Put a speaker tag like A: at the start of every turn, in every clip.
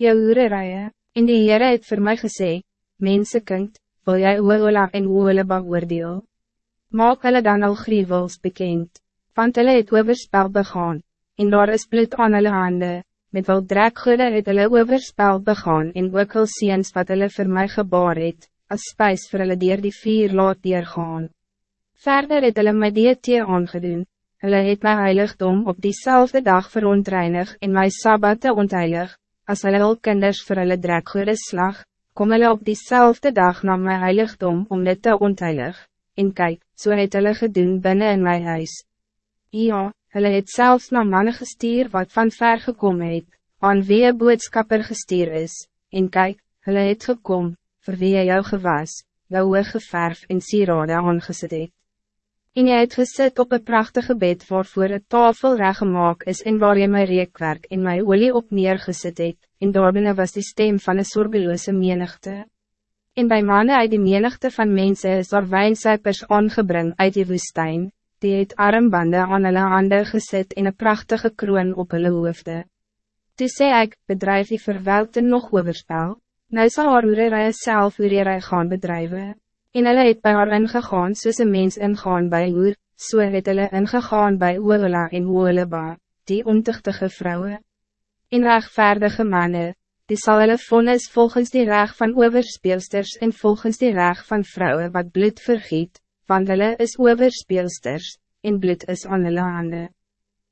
A: jou hoererije, en die Heere het vir my gesê, Mensekind, wil jy Oola en Ooleba oordeel? Maak hulle dan al grievels bekend, want hulle het overspel begaan, en daar is bloed aan hulle hande, met wel drekgoede het hulle overspel begaan en ook al seens wat hulle vir my gebaar het, as spijs vir hulle dier die vier laat deurgaan. Verder het hulle my DT aangedoen, hulle het my heiligdom op diezelfde dag verontreinig en my sabbate ontheilig, as hulle al kinders vir hulle drekgoede slag, kom hulle op diezelfde dag na my heiligdom om dit te ontheilig, en kijk, so het hulle gedoen binnen in my huis. Ja, hulle het zelfs na mannen gestuur wat van ver gekom het, aan wie een boodskapper gestuur is, en kijk, hulle het gekom, vir wie jy jou gewas, jou oog geverf en sierade aangesit het. En jy het gesit op een prachtige bed waarvoor een tafel reggemaak is en waar jy my reekwerk en my olie op neergesit het, en daarbinnen was die stem van een sorgeloze menigte. En bij mannen uit die menigte van mensen is daar wijnsuipers aangebring uit die woestijn, die het armbande aan hulle hande gezet en een prachtige kroon op hulle hoofde. Toe sê ek, bedrijf die verwelkte nog overspel, nou sal haar oererij self oererij gaan bedrijven. En hulle het by haar ingegaan soos een mens ingaan by oer, so het hulle ingegaan by Oola en Ooleba, die ontuchtige vrouwen. En rechtvaardige mannen, die sal hulle vonnis volgens die reg van overspeelsters en volgens die reg van vrouwen wat bloed vergiet, want hulle is overspeelsters, en bloed is aan hulle hande.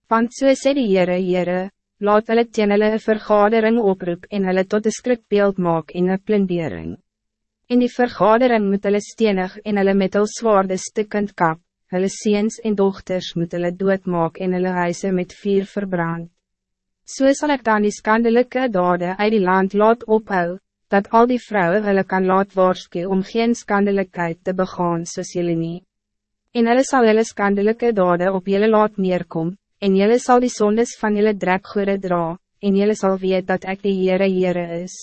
A: Want so sê die Heere, Heere, laat hulle teen hulle een vergadering oproep en hulle tot een skrikbeeld maak en een plundering. In die vergadering moet hulle stenig en hulle met hulle zwaarde stikkend kap, hulle seens en dochters moet hulle doodmaak en hulle huise met vuur verbrand. So zal ik dan die skandelijke dade uit die land laat ophou, dat al die vrouwen hulle kan laat waarskie om geen skandelijkheid te begaan soos julle nie. En hulle sal hulle skandelijke dade op julle laat neerkom, en julle sal die sondes van julle drekgoede dra, en julle sal weet dat ik de Heere Heere is.